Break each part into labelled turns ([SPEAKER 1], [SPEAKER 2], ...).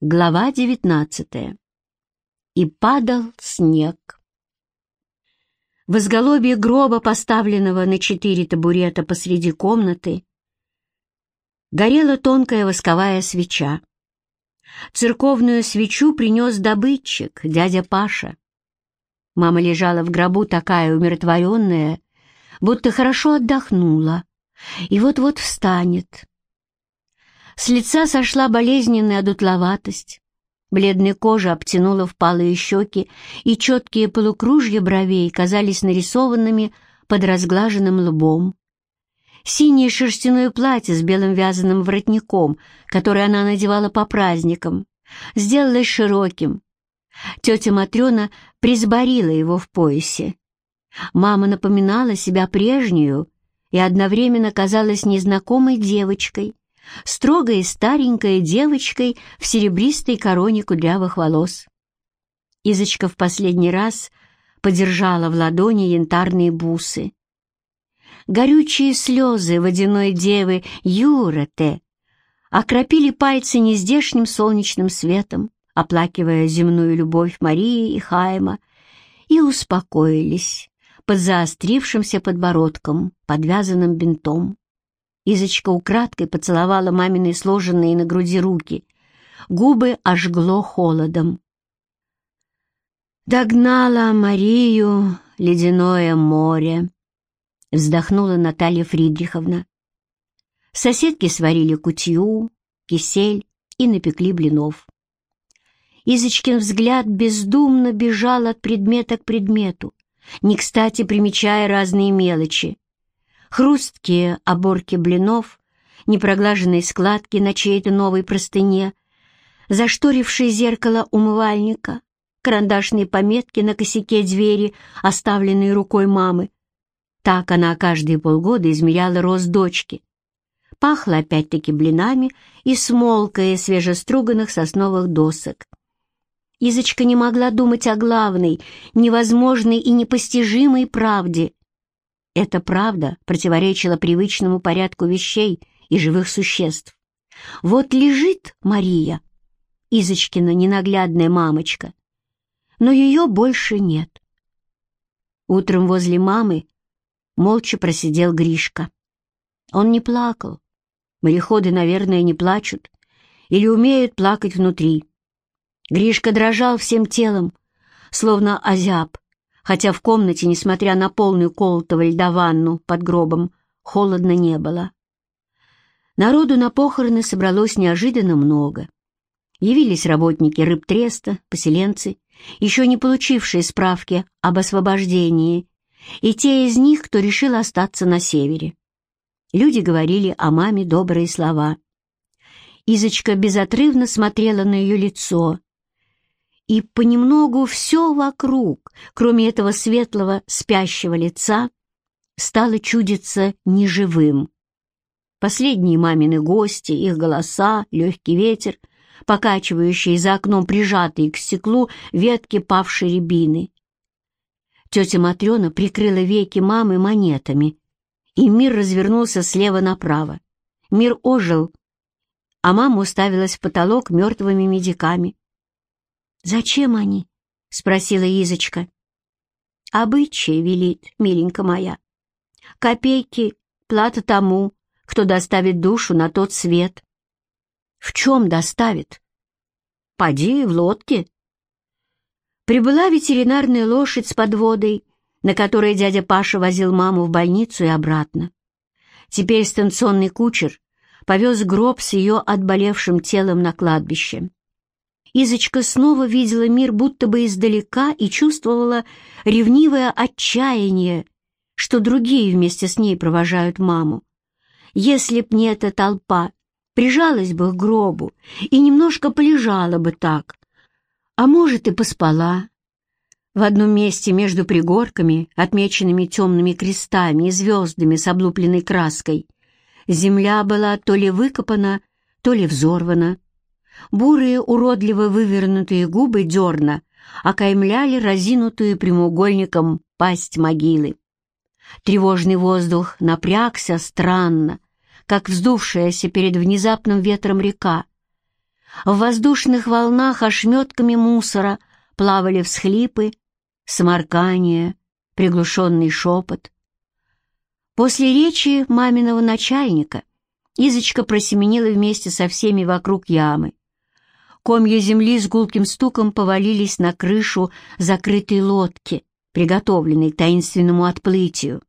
[SPEAKER 1] Глава девятнадцатая. И падал снег. В изголовье гроба, поставленного на четыре табурета посреди комнаты, горела тонкая восковая свеча. Церковную свечу принес добытчик, дядя Паша. Мама лежала в гробу такая умиротворенная, будто хорошо отдохнула, и вот-вот встанет. С лица сошла болезненная дутловатость, бледная кожа обтянула впалые щеки, и четкие полукружья бровей казались нарисованными под разглаженным лбом. Синее шерстяное платье с белым вязаным воротником, которое она надевала по праздникам, сделалось широким. Тетя Матрена присборила его в поясе. Мама напоминала себя прежнюю и одновременно казалась незнакомой девочкой, строгой старенькой девочкой в серебристой короне кудрявых волос. Изочка в последний раз подержала в ладони янтарные бусы. Горючие слезы водяной девы Юрате окропили пальцы нездешним солнечным светом, оплакивая земную любовь Марии и Хайма, и успокоились под заострившимся подбородком, подвязанным бинтом. Изочка украдкой поцеловала мамины сложенные на груди руки. Губы ожгло холодом. «Догнала Марию ледяное море», — вздохнула Наталья Фридриховна. Соседки сварили кутью, кисель и напекли блинов. Изочкин взгляд бездумно бежал от предмета к предмету, не кстати примечая разные мелочи хрусткие оборки блинов, непроглаженные складки на чьей-то новой простыне, зашторившее зеркало умывальника, карандашные пометки на косяке двери, оставленные рукой мамы. Так она каждые полгода измеряла рост дочки. Пахло опять-таки блинами и смолкой свежеструганных сосновых досок. Изочка не могла думать о главной, невозможной и непостижимой правде. Эта правда противоречила привычному порядку вещей и живых существ. Вот лежит Мария, Изочкина ненаглядная мамочка, но ее больше нет. Утром возле мамы молча просидел Гришка. Он не плакал. Мореходы, наверное, не плачут или умеют плакать внутри. Гришка дрожал всем телом, словно озяб, хотя в комнате, несмотря на полную колотого льда ванну под гробом, холодно не было. Народу на похороны собралось неожиданно много. Явились работники рыбтреста, поселенцы, еще не получившие справки об освобождении, и те из них, кто решил остаться на севере. Люди говорили о маме добрые слова. Изочка безотрывно смотрела на ее лицо, и понемногу все вокруг, кроме этого светлого спящего лица, стало чудиться неживым. Последние мамины гости, их голоса, легкий ветер, покачивающие за окном прижатые к стеклу ветки павшей рябины. Тетя Матрена прикрыла веки мамы монетами, и мир развернулся слева направо. Мир ожил, а мама уставилась в потолок мертвыми медиками. «Зачем они?» — спросила Изочка. «Обычай велит, миленька моя. Копейки — плата тому, кто доставит душу на тот свет». «В чем доставит?» «Поди в лодке». Прибыла ветеринарная лошадь с подводой, на которой дядя Паша возил маму в больницу и обратно. Теперь станционный кучер повез гроб с ее отболевшим телом на кладбище. Изочка снова видела мир будто бы издалека и чувствовала ревнивое отчаяние, что другие вместе с ней провожают маму. Если б не эта толпа, прижалась бы к гробу и немножко полежала бы так, а может и поспала. В одном месте между пригорками, отмеченными темными крестами и звездами с облупленной краской, земля была то ли выкопана, то ли взорвана. Бурые, уродливо вывернутые губы дерна окаймляли разинутую прямоугольником пасть могилы. Тревожный воздух напрягся странно, как вздувшаяся перед внезапным ветром река. В воздушных волнах ошметками мусора плавали всхлипы, сморкание, приглушенный шепот. После речи маминого начальника Изочка просеменила вместе со всеми вокруг ямы. Комья земли с гулким стуком повалились на крышу закрытой лодки, приготовленной таинственному отплытию,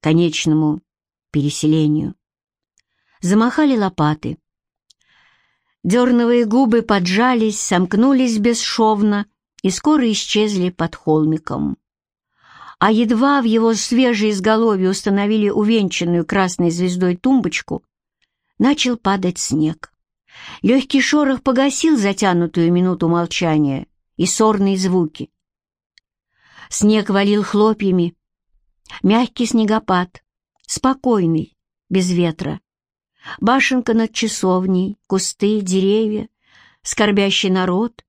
[SPEAKER 1] конечному переселению. Замахали лопаты. Дерновые губы поджались, сомкнулись бесшовно и скоро исчезли под холмиком. А едва в его свежей изголовье установили увенчанную красной звездой тумбочку, начал падать снег. Легкий шорох погасил затянутую минуту молчания и сорные звуки. Снег валил хлопьями. Мягкий снегопад, спокойный, без ветра. Башенка над часовней, кусты, деревья, скорбящий народ.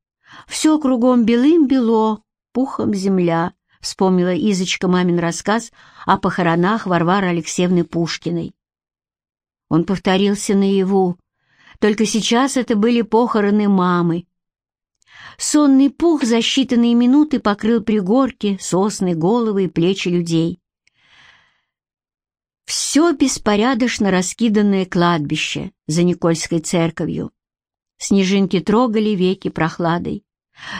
[SPEAKER 1] Все кругом белым-бело, пухом земля, вспомнила Изочка мамин рассказ о похоронах Варвары Алексеевны Пушкиной. Он повторился наяву, только сейчас это были похороны мамы. Сонный пух за считанные минуты покрыл пригорки, сосны, головы и плечи людей. Все беспорядочно раскиданное кладбище за Никольской церковью. Снежинки трогали веки прохладой.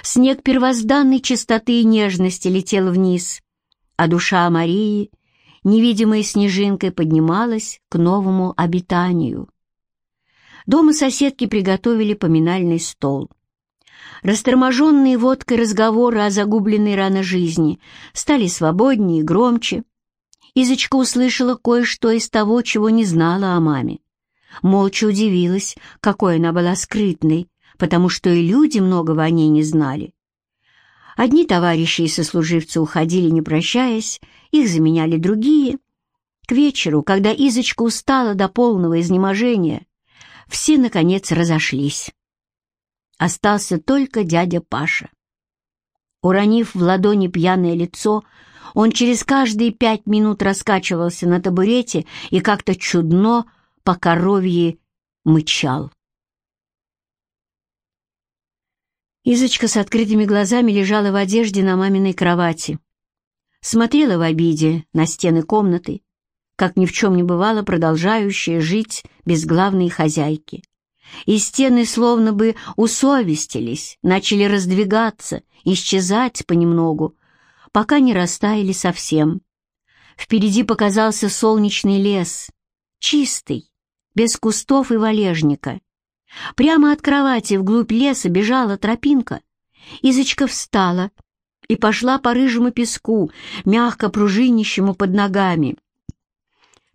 [SPEAKER 1] Снег первозданной чистоты и нежности летел вниз, а душа Марии, невидимой снежинкой, поднималась к новому обитанию. Дома соседки приготовили поминальный стол. Расторможенные водкой разговоры о загубленной рано жизни стали свободнее и громче. Изочка услышала кое-что из того, чего не знала о маме. Молча удивилась, какой она была скрытной, потому что и люди многого о ней не знали. Одни товарищи и сослуживцы уходили, не прощаясь, их заменяли другие. К вечеру, когда Изочка устала до полного изнеможения, все, наконец, разошлись. Остался только дядя Паша. Уронив в ладони пьяное лицо, он через каждые пять минут раскачивался на табурете и как-то чудно по коровье мычал. Изочка с открытыми глазами лежала в одежде на маминой кровати. Смотрела в обиде на стены комнаты, как ни в чем не бывало продолжающая жить без главной хозяйки. И стены словно бы усовестились, начали раздвигаться, исчезать понемногу, пока не растаяли совсем. Впереди показался солнечный лес, чистый, без кустов и валежника. Прямо от кровати вглубь леса бежала тропинка. Изочка встала и пошла по рыжему песку, мягко пружинищему под ногами.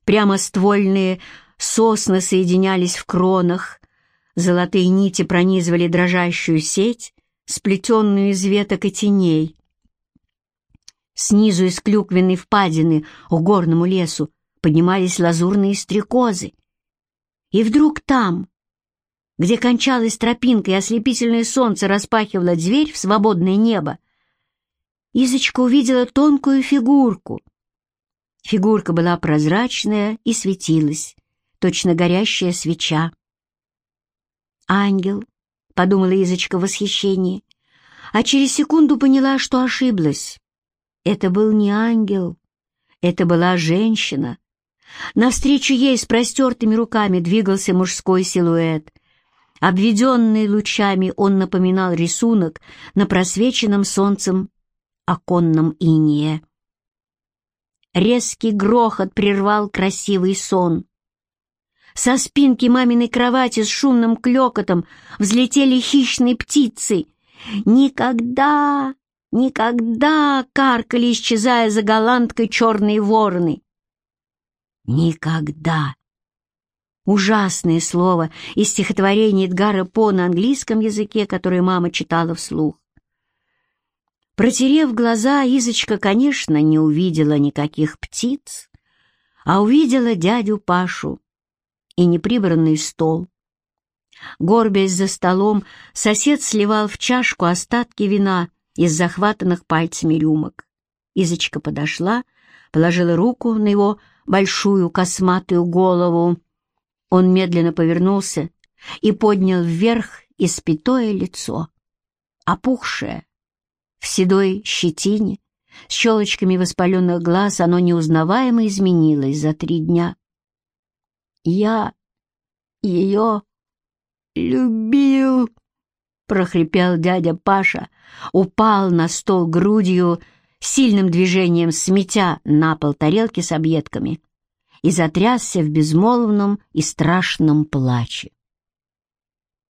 [SPEAKER 1] Прямо ствольные сосны соединялись в кронах, золотые нити пронизывали дрожащую сеть, сплетенную из веток и теней. Снизу из клюквенной впадины к горному лесу поднимались лазурные стрекозы. И вдруг там, где кончалась тропинка и ослепительное солнце распахивало дверь в свободное небо, Изочка увидела тонкую фигурку — Фигурка была прозрачная и светилась, точно горящая свеча. «Ангел», — подумала Изочка в восхищении, а через секунду поняла, что ошиблась. Это был не ангел, это была женщина. Навстречу ей с простертыми руками двигался мужской силуэт. Обведенный лучами он напоминал рисунок на просвеченном солнцем оконном инее. Резкий грохот прервал красивый сон. Со спинки маминой кровати с шумным клёкотом взлетели хищные птицы. Никогда, никогда каркали, исчезая за голландкой черные вороны. Никогда. Ужасное слово из стихотворения Эдгара По на английском языке, которое мама читала вслух. Протерев глаза, Изочка, конечно, не увидела никаких птиц, а увидела дядю Пашу и неприбранный стол. Горбясь за столом, сосед сливал в чашку остатки вина из захватанных пальцами рюмок. Изочка подошла, положила руку на его большую косматую голову. Он медленно повернулся и поднял вверх испятое лицо, опухшее, в седой щетине, с щелочками воспаленных глаз оно неузнаваемо изменилось за три дня. «Я ее любил!» — прохрипел дядя Паша, упал на стол грудью, сильным движением сметя на пол тарелки с объедками и затрясся в безмолвном и страшном плаче.